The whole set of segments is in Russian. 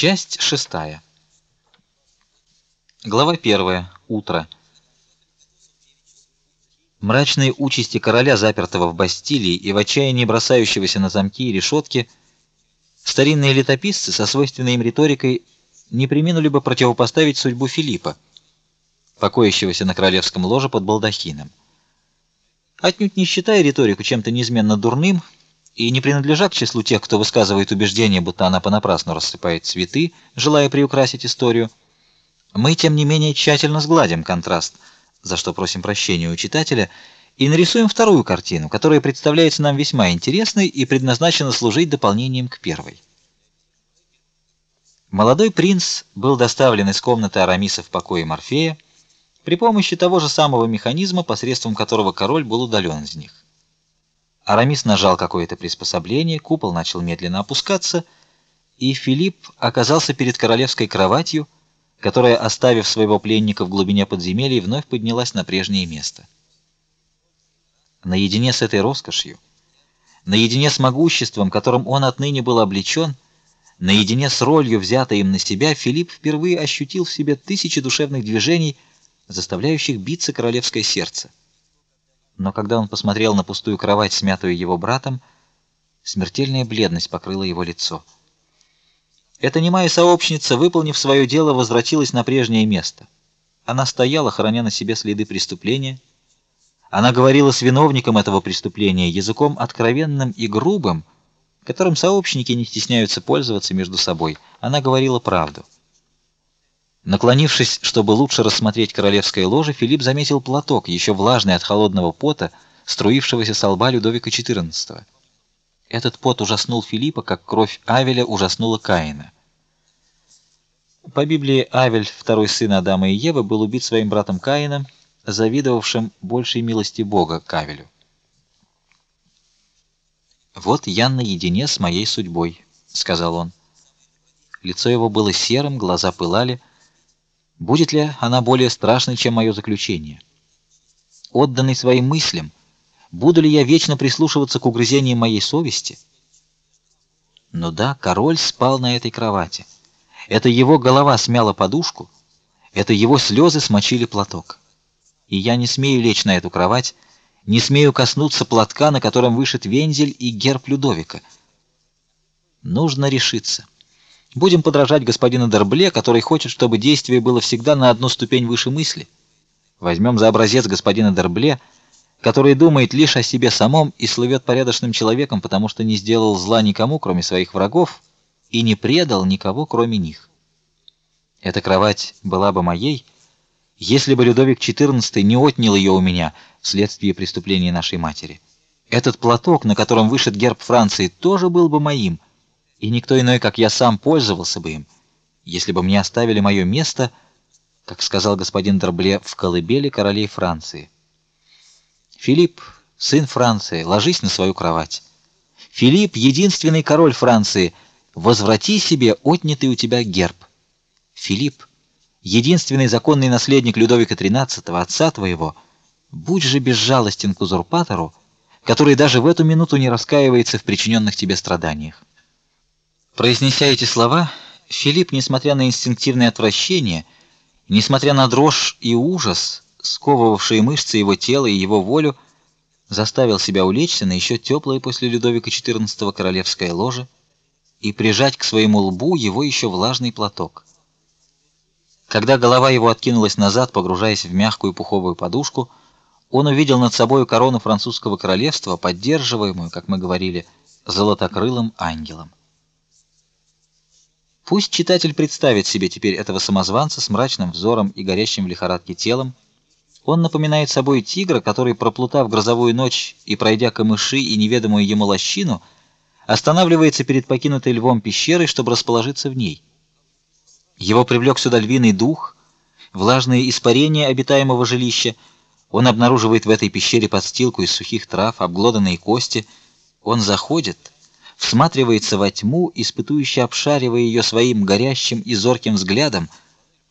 Часть шестая. Глава первая. Утро. Мрачные участи короля, запертого в Бастилии и в отчаянии бросающегося на замки и решетки, старинные летописцы со свойственной им риторикой не преминули бы противопоставить судьбу Филиппа, покоящегося на королевском ложе под балдахином. Отнюдь не считая риторику чем-то неизменно дурным, и не принадлежа к числу тех, кто высказывает убеждение, будто она понапрасну рассыпает цветы, желая приукрасить историю, мы тем не менее тщательно сгладим контраст, за что просим прощения у читателя, и нарисуем вторую картину, которая представляется нам весьма интересной и предназначена служить дополнением к первой. Молодой принц был доставлен из комнаты Арамиса в покое Морфея при помощи того же самого механизма, посредством которого король был удален из них. Арамис нажал какое-то приспособление, купол начал медленно опускаться, и Филипп оказался перед королевской кроватью, которая, оставив своего пленника в глубине подземелья, вновь поднялась на прежнее место. Наедине с этой роскошью, наедине с могуществом, которым он отныне был облечен, наедине с ролью, взятой им на себя, Филипп впервые ощутил в себе тысячи душевных движений, заставляющих биться королевское сердце но когда он посмотрел на пустую кровать, смятую его братом, смертельная бледность покрыла его лицо. Эта немая сообщница, выполнив свое дело, возвратилась на прежнее место. Она стояла, храня на себе следы преступления. Она говорила с виновником этого преступления языком откровенным и грубым, которым сообщники не стесняются пользоваться между собой. Она говорила правду. Наклонившись, чтобы лучше рассмотреть королевское ложе, Филипп заметил платок, еще влажный от холодного пота, струившегося с лба Людовика XIV. Этот пот ужаснул Филиппа, как кровь Авеля ужаснула Каина. По Библии Авель, второй сын Адама и Евы, был убит своим братом Каином, завидовавшим большей милости Бога к Авелю. Вот я наедине с моей судьбой, сказал он. Лицо его было серым, глаза пылали. Будет ли она более страшной, чем мое заключение? Отданный своим мыслям, буду ли я вечно прислушиваться к угрызениям моей совести? Но да, король спал на этой кровати. Это его голова смяла подушку, это его слезы смочили платок. И я не смею лечь на эту кровать, не смею коснуться платка, на котором вышит вензель и герб Людовика. Нужно решиться. Будем подражать господину Дербле, который хочет, чтобы действие было всегда на одну ступень выше мысли. Возьмем за образец господина Дербле, который думает лишь о себе самом и слывет порядочным человеком, потому что не сделал зла никому, кроме своих врагов, и не предал никого, кроме них. Эта кровать была бы моей, если бы Людовик XIV не отнял ее у меня вследствие преступления нашей матери. Этот платок, на котором вышит герб Франции, тоже был бы моим и никто иной, как я сам, пользовался бы им, если бы мне оставили мое место, как сказал господин Д'Арбле, в колыбели королей Франции. Филипп, сын Франции, ложись на свою кровать. Филипп, единственный король Франции, возврати себе отнятый у тебя герб. Филипп, единственный законный наследник Людовика XIII, отца твоего, будь же безжалостен к узурпатору, который даже в эту минуту не раскаивается в причиненных тебе страданиях. Произнеся эти слова, Филипп, несмотря на инстинктивное отвращение, несмотря на дрожь и ужас, сковывавшие мышцы его тела и его волю, заставил себя улечься на еще теплое после Людовика XIV королевское ложе и прижать к своему лбу его еще влажный платок. Когда голова его откинулась назад, погружаясь в мягкую пуховую подушку, он увидел над собой корону французского королевства, поддерживаемую, как мы говорили, золотокрылым ангелом. Пусть читатель представит себе теперь этого самозванца с мрачным взором и горящим в лихорадке телом. Он напоминает собой тигра, который, проплутав грозовую ночь и пройдя камыши и неведомую ему лощину, останавливается перед покинутой львом пещерой, чтобы расположиться в ней. Его привлек сюда львиный дух, влажные испарения обитаемого жилища. Он обнаруживает в этой пещере подстилку из сухих трав, обглоданные кости. Он заходит всматривается во тьму, испытующе обшаривая ее своим горящим и зорким взглядом.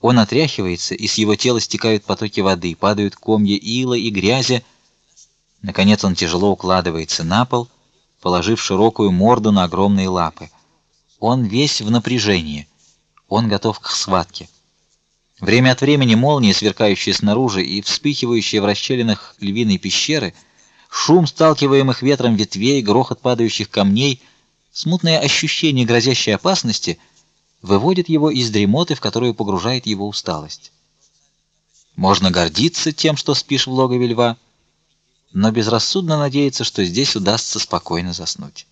Он отряхивается, и с его тела стекают потоки воды, падают комья ила и грязи. Наконец он тяжело укладывается на пол, положив широкую морду на огромные лапы. Он весь в напряжении. Он готов к схватке. Время от времени молнии, сверкающие снаружи и вспыхивающие в расщелинах львиной пещеры, шум сталкиваемых ветром ветвей, грохот падающих камней, смутное ощущение грозящей опасности выводит его из дремоты, в которую погружает его усталость. Можно гордиться тем, что спишь в логове льва, но безрассудно надеяться, что здесь удастся спокойно заснуть.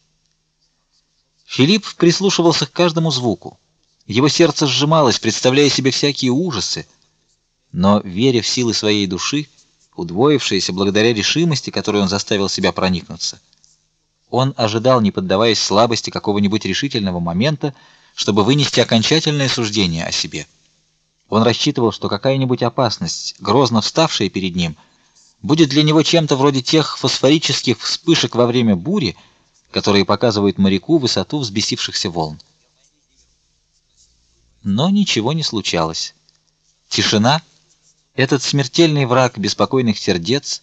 Филипп прислушивался к каждому звуку. Его сердце сжималось, представляя себе всякие ужасы, но веря в силы своей души, удвоившиеся благодаря решимости, которой он заставил себя проникнуться, он ожидал, не поддаваясь слабости какого-нибудь решительного момента, чтобы вынести окончательное суждение о себе. Он рассчитывал, что какая-нибудь опасность, грозно вставшая перед ним, будет для него чем-то вроде тех фосфорических вспышек во время бури, которые показывают моряку высоту взбесившихся волн. Но ничего не случалось. Тишина, этот смертельный враг беспокойных сердец,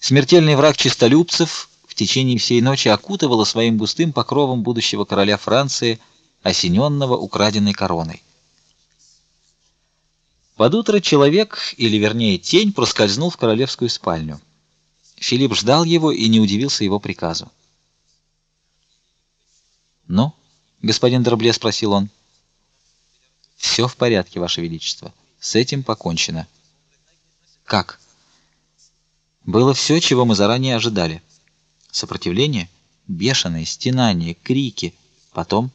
смертельный враг чистолюбцев, течение всей ночи окутывала своим густым покровом будущего короля Франции, осененного украденной короной. Под утро человек, или вернее тень, проскользнул в королевскую спальню. Филипп ждал его и не удивился его приказу. "Ну, господин Дербле спросил он. «Все в порядке, ваше величество. С этим покончено. Как? Было все, чего мы заранее ожидали. Сопротивление, бешеное стенание, крики, потом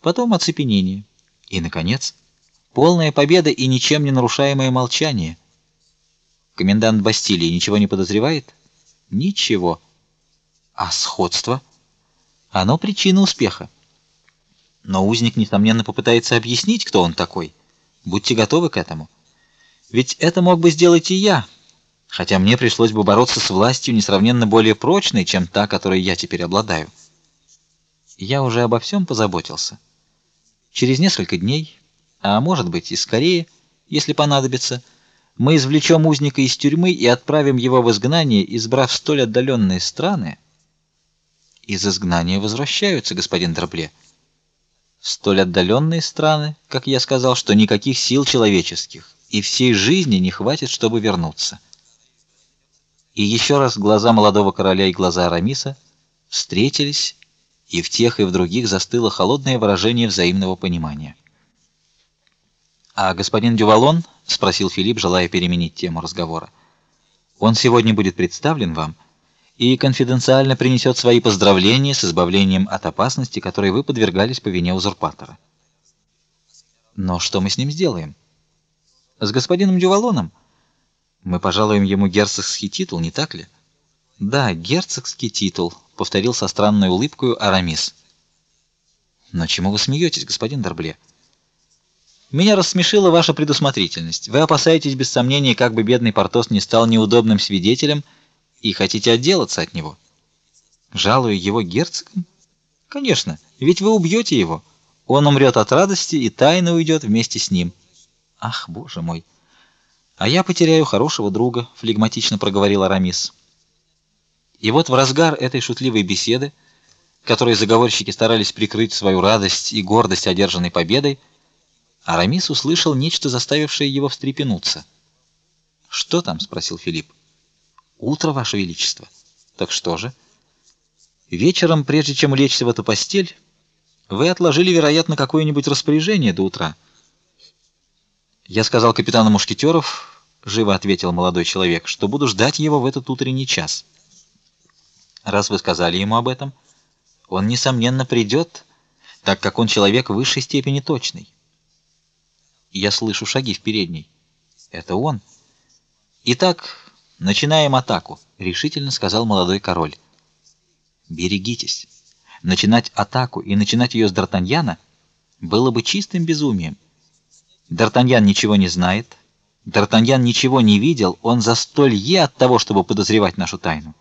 потом оцепенение и наконец полная победа и ничем не нарушаемое молчание. Комендант Бастилии ничего не подозревает? Ничего. А сходство? Оно причина успеха. Но узник несомненно попытается объяснить, кто он такой. Будьте готовы к этому. Ведь это мог бы сделать и я, хотя мне пришлось бы бороться с властью несравненно более прочной, чем та, которой я теперь обладаю. Я уже обо всем позаботился. Через несколько дней, а может быть и скорее, если понадобится, мы извлечем узника из тюрьмы и отправим его в изгнание, избрав столь отдаленные страны. Из изгнания возвращаются, господин Драбле столь отдаленные страны, как я сказал, что никаких сил человеческих и всей жизни не хватит, чтобы вернуться. И еще раз глаза молодого короля и глаза Арамиса встретились, и в тех и в других застыло холодное выражение взаимного понимания. А господин Дювалон, спросил Филипп, желая переменить тему разговора. Он сегодня будет представлен вам? и конфиденциально принесет свои поздравления с избавлением от опасности, которой вы подвергались по вине узурпатора. Но что мы с ним сделаем? С господином Дювалоном мы пожалуем ему герцогский титул, не так ли? Да, герцогский титул, повторил со странной улыбкой Арамис. Но чему вы смеетесь, господин Д'Арбле? Меня рассмешила ваша предусмотрительность. Вы опасаетесь без сомнения, как бы бедный Портос не стал неудобным свидетелем и хотите отделаться от него. Жалую его герцогом? Конечно, ведь вы убьете его. Он умрет от радости и тайно уйдет вместе с ним. Ах, боже мой. А я потеряю хорошего друга, флегматично проговорил Арамис. И вот в разгар этой шутливой беседы, которой заговорщики старались прикрыть свою радость и гордость одержанной победой, Арамис услышал нечто, заставившее его встрепенуться. "Что там?" спросил Филипп. Утро, ваше величество. Так что же? Вечером, прежде чем лечь в эту постель, вы отложили, вероятно, какое-нибудь распоряжение до утра. Я сказал капитану мушкетеров, живо ответил молодой человек, что буду ждать его в этот утренний час. Раз вы сказали ему об этом, он несомненно придет, так как он человек высшей степени точный. Я слышу шаги в передней. Это он. Итак, Начинаем атаку, решительно сказал молодой король. Берегитесь. Начинать атаку и начинать ее с Д'Артаньяна было бы чистым безумием. Д'Артаньян ничего не знает, Д'Артаньян ничего не видел, он за столье от того, чтобы подозревать нашу тайну.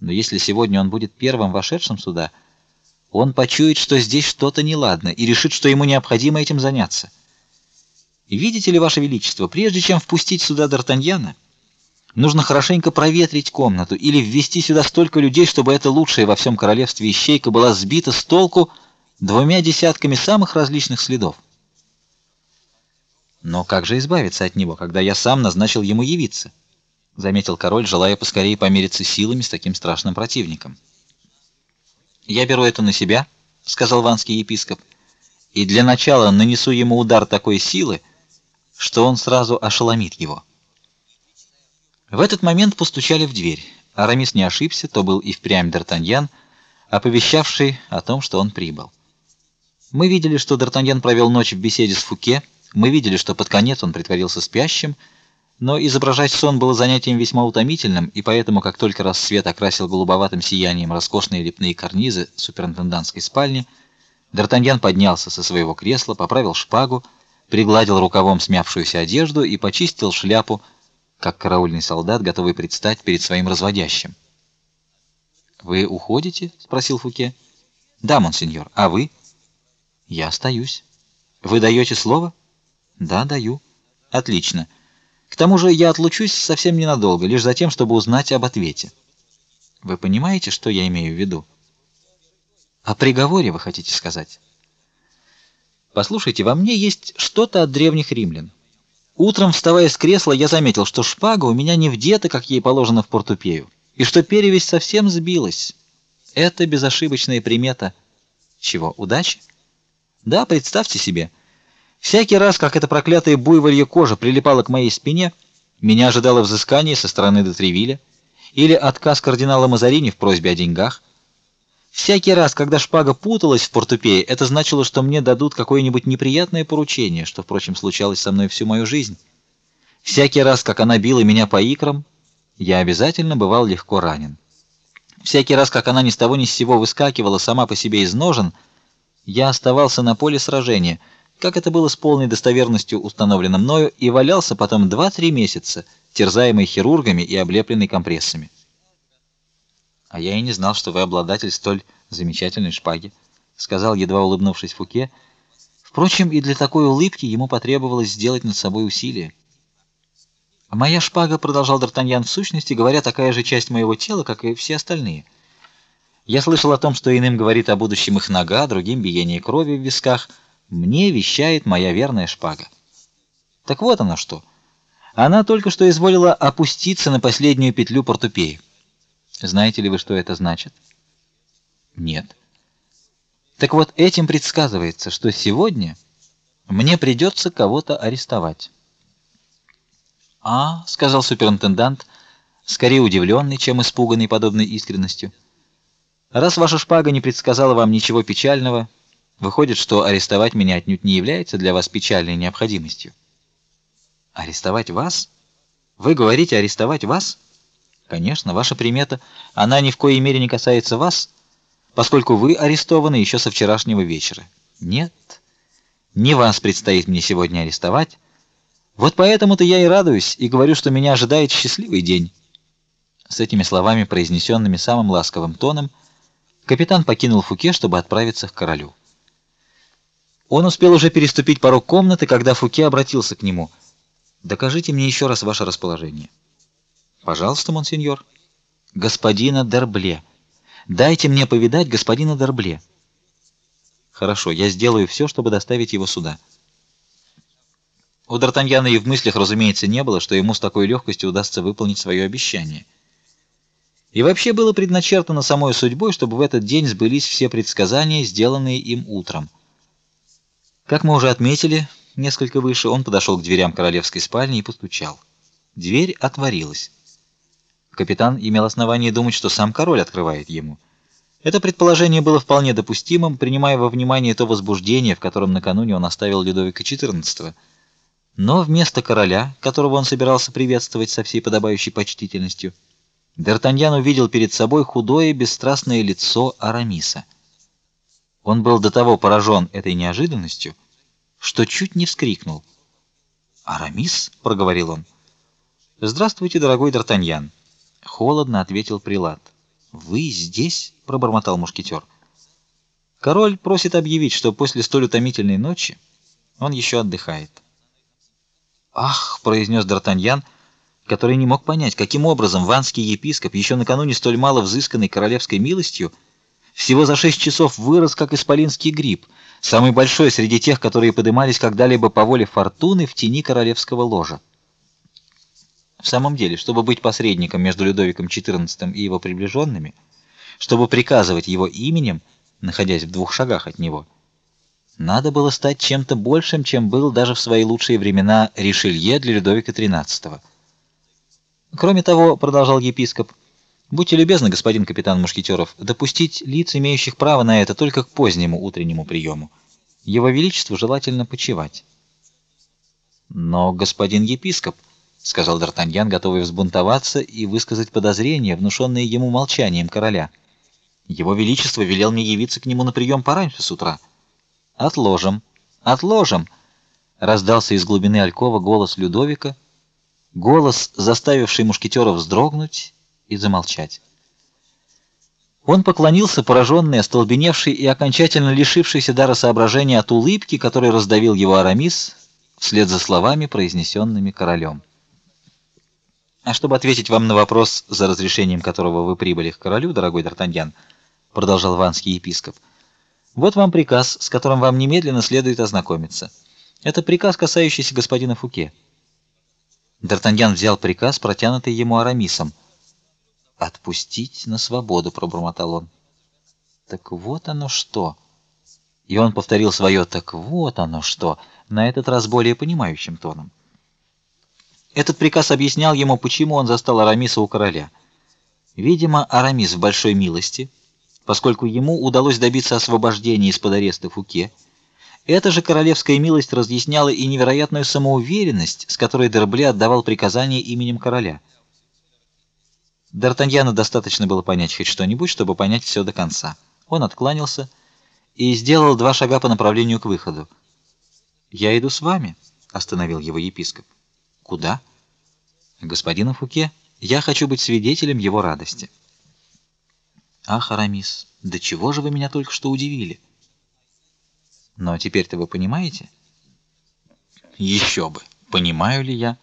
Но если сегодня он будет первым вошедшим сюда, он почует, что здесь что-то неладно и решит, что ему необходимо этим заняться. Видите ли, ваше величество, прежде чем впустить сюда Д'Артаньяна, Нужно хорошенько проветрить комнату или ввести сюда столько людей, чтобы эта лучшая во всем королевстве ищейка была сбита с толку двумя десятками самых различных следов. Но как же избавиться от него, когда я сам назначил ему явиться? заметил король, желая поскорее помириться силами с таким страшным противником. Я беру это на себя, сказал ванский епископ, и для начала нанесу ему удар такой силы, что он сразу ошеломит его. В этот момент постучали в дверь. Арамис не ошибся, то был и впрямь Д'Артаньян, оповещавший о том, что он прибыл. Мы видели, что Д'Артаньян провел ночь в беседе с Фуке, мы видели, что под конец он притворился спящим, но изображать сон было занятием весьма утомительным, и поэтому, как только рассвет окрасил голубоватым сиянием роскошные лепные карнизы суперинтендантской спальни, Д'Артаньян поднялся со своего кресла, поправил шпагу, пригладил рукавом смявшуюся одежду и почистил шляпу, как караульный солдат, готовый предстать перед своим разводящим. Вы уходите? спросил Фуке. Да, монсеньор. А вы? Я остаюсь. Вы даете слово? Да, даю. Отлично. К тому же я отлучусь совсем ненадолго, лишь за тем, чтобы узнать об ответе. Вы понимаете, что я имею в виду? О приговоре вы хотите сказать? Послушайте, во мне есть что-то от древних римлян. Утром, вставая с кресла, я заметил, что шпага у меня не вдета, как ей положено в портупею, и что перевязь совсем сбилась. Это безошибочная примета чего? Удачи? Да, представьте себе. Всякий раз, как эта проклятая буйволья кожа прилипала к моей спине, меня ожидало взыскание со стороны Детревиля или отказ кардинала Мазарини в просьбе о деньгах. Всякий раз, когда шпага путалась в портупее, это значило, что мне дадут какое-нибудь неприятное поручение, что, впрочем, случалось со мной всю мою жизнь. Всякий раз, как она била меня по икрам, я обязательно бывал легко ранен. Всякий раз, как она ни с того ни с сего выскакивала сама по себе из ножен, я оставался на поле сражения, как это было с полной достоверностью установлено мною, и валялся потом 2-3 месяца, терзаемый хирургами и облепленный компрессами. А я и не знал, что вы обладатель столь замечательной шпаги, сказал едва улыбнувшись Фуке. Впрочем, и для такой улыбки ему потребовалось сделать над собой усилие. А моя шпага, продолжал Д'Артаньян, в сущности говоря, такая же часть моего тела, как и все остальные. Я слышал о том, что иным говорит о будущем их нога, другим биение крови в висках. Мне вещает моя верная шпага. Так вот оно что. Она только что изволила опуститься на последнюю петлю портупеи. Знаете ли вы, что это значит? Нет. Так вот, этим предсказывается, что сегодня мне придется кого-то арестовать. А, сказал суперинтендант, скорее удивленный, чем испуганный подобной искренностью. Раз ваша шпага не предсказала вам ничего печального, выходит, что арестовать меня отнюдь не является для вас печальной необходимостью. Арестовать вас? Вы говорите арестовать вас? Конечно, ваша примета, она ни в коей мере не касается вас, поскольку вы арестованы еще со вчерашнего вечера. Нет. Не вас предстоит мне сегодня арестовать. Вот поэтому-то я и радуюсь и говорю, что меня ожидает счастливый день. С этими словами, произнесенными самым ласковым тоном, капитан покинул Фуке, чтобы отправиться к королю. Он успел уже переступить порог комнаты, когда Фуке обратился к нему: "Докажите мне еще раз ваше расположение". Пожалуйста, монсеньор. Господина Дербле. Дайте мне повидать господина Дербле. Хорошо, я сделаю все, чтобы доставить его сюда. У Д'Артаньяна и в мыслях, разумеется, не было, что ему с такой легкостью удастся выполнить свое обещание. И вообще было предначертано самой судьбой, чтобы в этот день сбылись все предсказания, сделанные им утром. Как мы уже отметили, несколько выше, он подошел к дверям королевской спальни и постучал. Дверь отворилась. Капитан имел основание думать, что сам король открывает ему. Это предположение было вполне допустимым, принимая во внимание то возбуждение, в котором накануне он оставил Людовика XIV. Но вместо короля, которого он собирался приветствовать со всей подобающей почтительностью, Д'Артаньян увидел перед собой худое, бесстрастное лицо Арамиса. Он был до того поражен этой неожиданностью, что чуть не вскрикнул. "Арамис?" проговорил он. "Здравствуйте, дорогой Д'Артаньян", холодно ответил прилад. Вы здесь? пробормотал мушкетер. Король просит объявить, что после столь утомительной ночи он еще отдыхает. Ах, произнес Д'Артаньян, который не мог понять, каким образом ванский епископ, еще накануне столь мало взысканной королевской милостью, всего за шесть часов вырос как исполинский гриб, самый большой среди тех, которые поднимались когда-либо по воле фортуны в тени королевского ложа. В самом деле, чтобы быть посредником между Людовиком XIV и его приближенными, чтобы приказывать его именем, находясь в двух шагах от него, надо было стать чем-то большим, чем был даже в свои лучшие времена Ришелье для Людовика XIII. Кроме того, продолжал епископ, будьте любезны, господин капитан мушкетеров, допустить лиц, имеющих право на это, только к позднему утреннему приему. Его величеству желательно почевать. Но господин епископ сказал Д'Артаньян, готовый взбунтоваться и высказать подозрения, внушенные ему молчанием короля. Его величество велел мне явиться к нему на прием пораньше с утра. Отложим. Отложим. Раздался из глубины алькова голос Людовика, голос, заставивший мушкетеров вздрогнуть и замолчать. Он поклонился, пораженный, остолбеневший и окончательно лишившийся дара соображения от улыбки, которой раздавил его Арамис вслед за словами, произнесенными королем. А чтобы ответить вам на вопрос, за разрешением которого вы прибыли к королю, дорогой Д'Артаньян, продолжал ванский епископ. Вот вам приказ, с которым вам немедленно следует ознакомиться. Это приказ, касающийся господина Фуке. Д'Артаньян взял приказ, протянутый ему Арамисом. Отпустить на свободу, пробормотал он. Так вот оно что. И он повторил свое так вот оно что, на этот раз более понимающим тоном. Этот приказ объяснял ему, почему он застал Арамиса у короля. Видимо, Арамис в большой милости, поскольку ему удалось добиться освобождения из-под ареста Фуке. Эта же королевская милость разъясняла и невероятную самоуверенность, с которой Дербле отдавал приказания именем короля. Д'Артаньяну достаточно было понять хоть что-нибудь, чтобы понять все до конца. Он откланялся и сделал два шага по направлению к выходу. "Я иду с вами", остановил его епископ. Куда? Господину Фуке. Я хочу быть свидетелем его радости. Ах, Арамис, до чего же вы меня только что удивили? Но теперь-то вы понимаете? Еще бы. Понимаю ли я?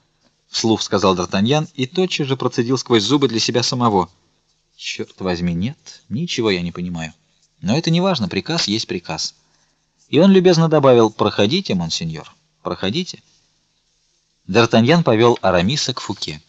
Вслух сказал Д'Артаньян и тотчас же процедил сквозь зубы для себя самого. Черт возьми, нет, ничего я не понимаю. Но это не важно, приказ есть приказ. И он любезно добавил: "Проходите, монсеньор, проходите". Д'Артаньян повел Арамиса к Фуке.